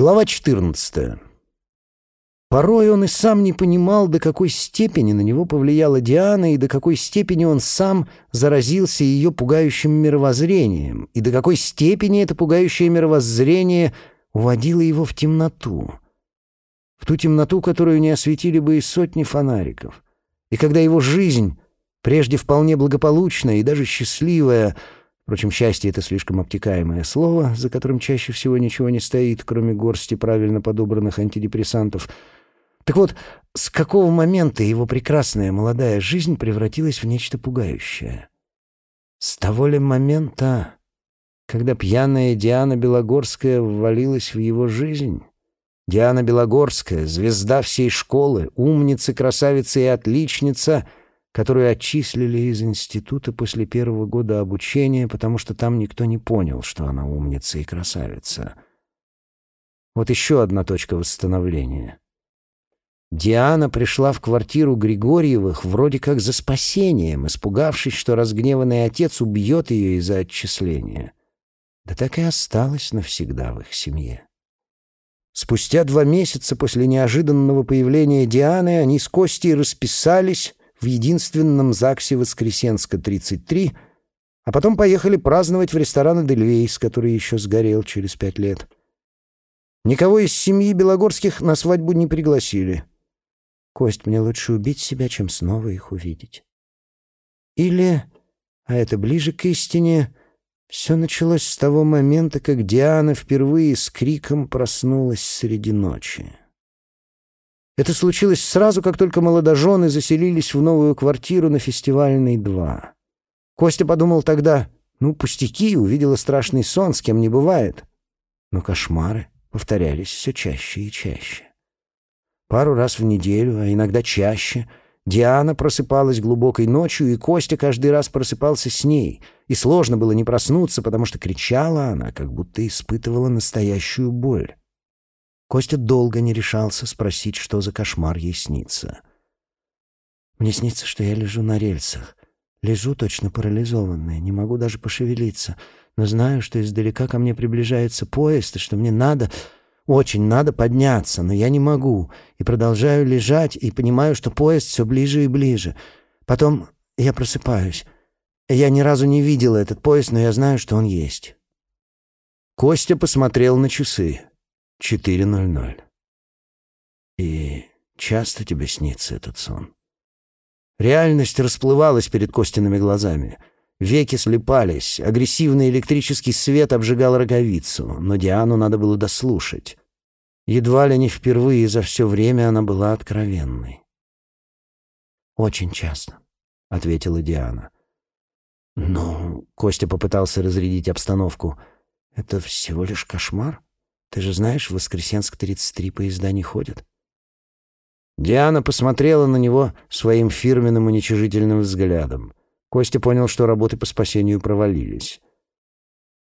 Глава 14. Порой он и сам не понимал, до какой степени на него повлияла Диана, и до какой степени он сам заразился ее пугающим мировоззрением, и до какой степени это пугающее мировоззрение уводило его в темноту. В ту темноту, которую не осветили бы и сотни фонариков. И когда его жизнь, прежде вполне благополучная и даже счастливая, Впрочем, счастье — это слишком обтекаемое слово, за которым чаще всего ничего не стоит, кроме горсти правильно подобранных антидепрессантов. Так вот, с какого момента его прекрасная молодая жизнь превратилась в нечто пугающее? С того ли момента, когда пьяная Диана Белогорская ввалилась в его жизнь? Диана Белогорская, звезда всей школы, умница, красавица и отличница — которую отчислили из института после первого года обучения, потому что там никто не понял, что она умница и красавица. Вот еще одна точка восстановления. Диана пришла в квартиру Григорьевых вроде как за спасением, испугавшись, что разгневанный отец убьет ее из-за отчисления. Да так и осталась навсегда в их семье. Спустя два месяца после неожиданного появления Дианы они с Костей расписались в единственном ЗАГСе Воскресенска, 33, а потом поехали праздновать в ресторан «Эдельвейс», который еще сгорел через пять лет. Никого из семьи Белогорских на свадьбу не пригласили. Кость, мне лучше убить себя, чем снова их увидеть. Или, а это ближе к истине, все началось с того момента, как Диана впервые с криком проснулась среди ночи. Это случилось сразу, как только молодожены заселились в новую квартиру на фестивальной 2. Костя подумал тогда, ну, пустяки, увидела страшный сон, с кем не бывает. Но кошмары повторялись все чаще и чаще. Пару раз в неделю, а иногда чаще, Диана просыпалась глубокой ночью, и Костя каждый раз просыпался с ней. И сложно было не проснуться, потому что кричала она, как будто испытывала настоящую боль. Костя долго не решался спросить, что за кошмар ей снится. «Мне снится, что я лежу на рельсах. Лежу точно парализованная, не могу даже пошевелиться, но знаю, что издалека ко мне приближается поезд, и что мне надо, очень надо подняться, но я не могу, и продолжаю лежать, и понимаю, что поезд все ближе и ближе. Потом я просыпаюсь. Я ни разу не видела этот поезд, но я знаю, что он есть». Костя посмотрел на часы. 4.00. И часто тебе снится этот сон? Реальность расплывалась перед Костиными глазами. Веки слепались, агрессивный электрический свет обжигал роговицу, но Диану надо было дослушать. Едва ли не впервые за все время она была откровенной. «Очень часто», — ответила Диана. «Ну...» — Костя попытался разрядить обстановку. «Это всего лишь кошмар?» Ты же знаешь, в Воскресенск-33 поезда не ходят. Диана посмотрела на него своим фирменным уничижительным взглядом. Костя понял, что работы по спасению провалились.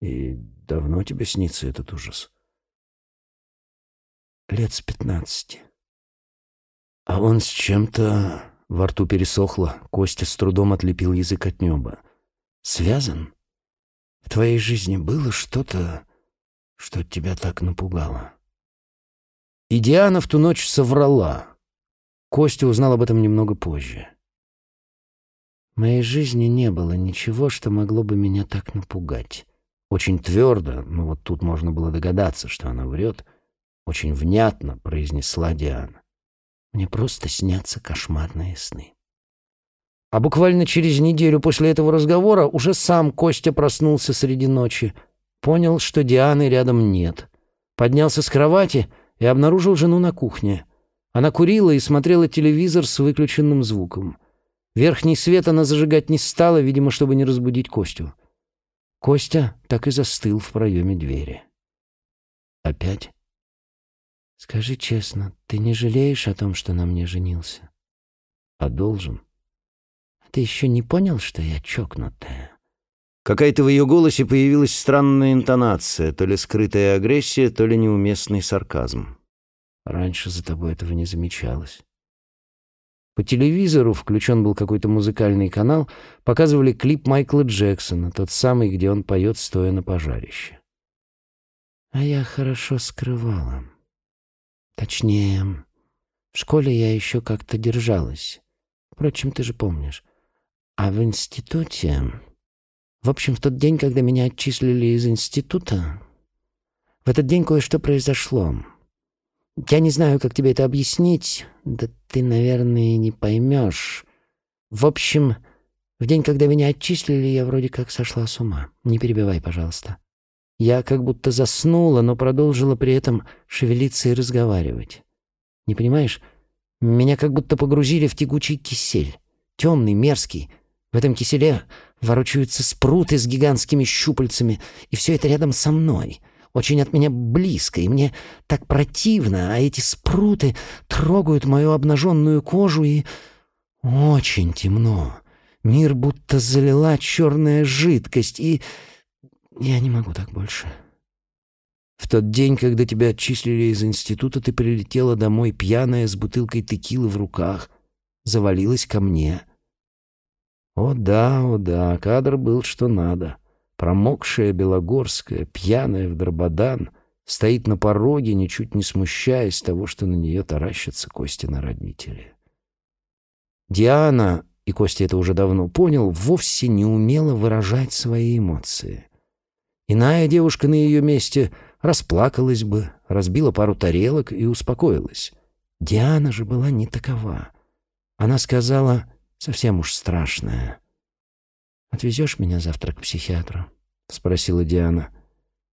«И давно тебе снится этот ужас?» «Лет с пятнадцати». «А он с чем-то...» Во рту пересохло, Костя с трудом отлепил язык от неба. «Связан? В твоей жизни было что-то, что тебя так напугало?» И Диана в ту ночь соврала. Костя узнал об этом немного позже. В моей жизни не было ничего, что могло бы меня так напугать. Очень твердо, ну вот тут можно было догадаться, что она врет, очень внятно произнесла Диана. Мне просто снятся кошмарные сны. А буквально через неделю после этого разговора уже сам Костя проснулся среди ночи, Понял, что Дианы рядом нет. Поднялся с кровати и обнаружил жену на кухне. Она курила и смотрела телевизор с выключенным звуком. Верхний свет она зажигать не стала, видимо, чтобы не разбудить Костю. Костя так и застыл в проеме двери. «Опять?» «Скажи честно, ты не жалеешь о том, что на мне женился?» «А должен?» «Ты еще не понял, что я чокнутая?» Какая-то в ее голосе появилась странная интонация, то ли скрытая агрессия, то ли неуместный сарказм. Раньше за тобой этого не замечалось. По телевизору включен был какой-то музыкальный канал, показывали клип Майкла Джексона, тот самый, где он поет, стоя на пожарище. А я хорошо скрывала. Точнее, в школе я еще как-то держалась. Впрочем, ты же помнишь. А в институте... В общем, в тот день, когда меня отчислили из института, в этот день кое-что произошло. Я не знаю, как тебе это объяснить, да ты, наверное, не поймешь. В общем, в день, когда меня отчислили, я вроде как сошла с ума. Не перебивай, пожалуйста. Я как будто заснула, но продолжила при этом шевелиться и разговаривать. Не понимаешь? Меня как будто погрузили в тягучий кисель. Темный, мерзкий. В этом киселе ворочаются спруты с гигантскими щупальцами, и все это рядом со мной. Очень от меня близко, и мне так противно, а эти спруты трогают мою обнаженную кожу, и очень темно. Мир будто залила черная жидкость, и я не могу так больше. В тот день, когда тебя отчислили из института, ты прилетела домой пьяная с бутылкой текилы в руках, завалилась ко мне. О да, о да, кадр был что надо. Промокшая Белогорская, пьяная в дрободан, стоит на пороге, ничуть не смущаясь того, что на нее таращатся Костина родители. Диана, и Костя это уже давно понял, вовсе не умела выражать свои эмоции. Иная девушка на ее месте расплакалась бы, разбила пару тарелок и успокоилась. Диана же была не такова. Она сказала совсем уж страшное. «Отвезешь меня завтра к психиатру?» — спросила Диана.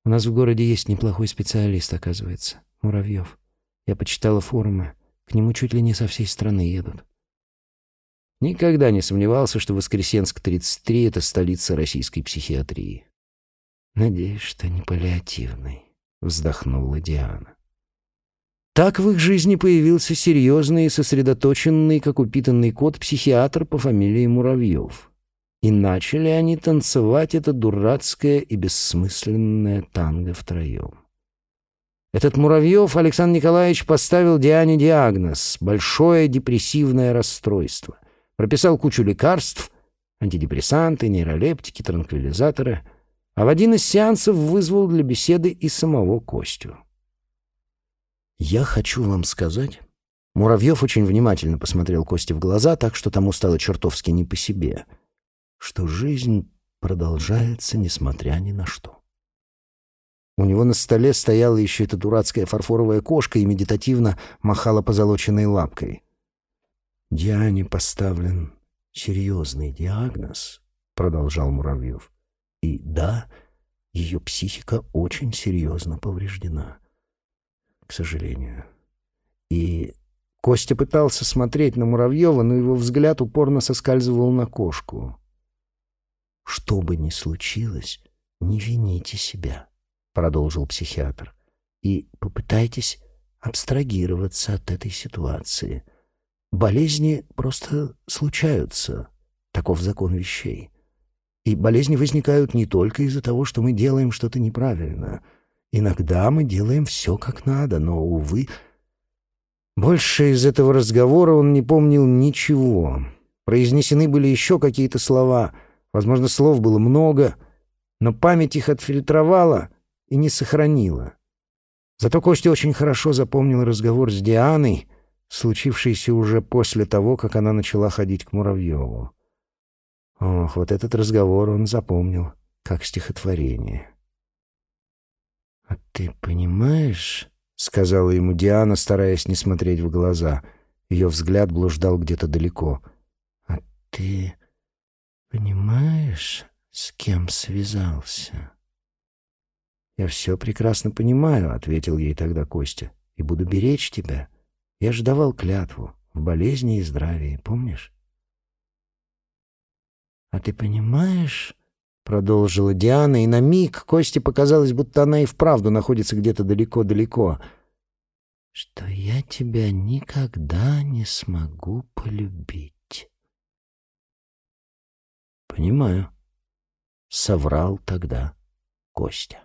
«У нас в городе есть неплохой специалист, оказывается, Муравьев. Я почитала форумы, к нему чуть ли не со всей страны едут». Никогда не сомневался, что Воскресенск-33 — это столица российской психиатрии. «Надеюсь, что не паллиативный», — вздохнула Диана. Так в их жизни появился серьезный и сосредоточенный, как упитанный кот, психиатр по фамилии Муравьев. И начали они танцевать это дурацкое и бессмысленное танго втроем. Этот Муравьев Александр Николаевич поставил Диане диагноз — большое депрессивное расстройство. Прописал кучу лекарств, антидепрессанты, нейролептики, транквилизаторы — а в один из сеансов вызвал для беседы и самого Костю. «Я хочу вам сказать...» Муравьев очень внимательно посмотрел Косте в глаза, так что тому стало чертовски не по себе, что жизнь продолжается, несмотря ни на что. У него на столе стояла еще эта дурацкая фарфоровая кошка и медитативно махала позолоченной лапкой. «Диане поставлен серьезный диагноз», — продолжал Муравьев. И да, ее психика очень серьезно повреждена. К сожалению. И Костя пытался смотреть на Муравьева, но его взгляд упорно соскальзывал на кошку. «Что бы ни случилось, не вините себя», — продолжил психиатр, «и попытайтесь абстрагироваться от этой ситуации. Болезни просто случаются, таков закон вещей. И болезни возникают не только из-за того, что мы делаем что-то неправильно. Иногда мы делаем все как надо, но, увы... Больше из этого разговора он не помнил ничего. Произнесены были еще какие-то слова. Возможно, слов было много, но память их отфильтровала и не сохранила. Зато Костя очень хорошо запомнил разговор с Дианой, случившийся уже после того, как она начала ходить к Муравьеву. Ох, вот этот разговор он запомнил, как стихотворение. «А ты понимаешь?» — сказала ему Диана, стараясь не смотреть в глаза. Ее взгляд блуждал где-то далеко. «А ты понимаешь, с кем связался?» «Я все прекрасно понимаю», — ответил ей тогда Костя, — «и буду беречь тебя. Я же давал клятву в болезни и здравии, помнишь?» «А ты понимаешь...» — продолжила Диана, и на миг Косте показалось, будто она и вправду находится где-то далеко-далеко. «Что я тебя никогда не смогу полюбить». «Понимаю», — соврал тогда Костя.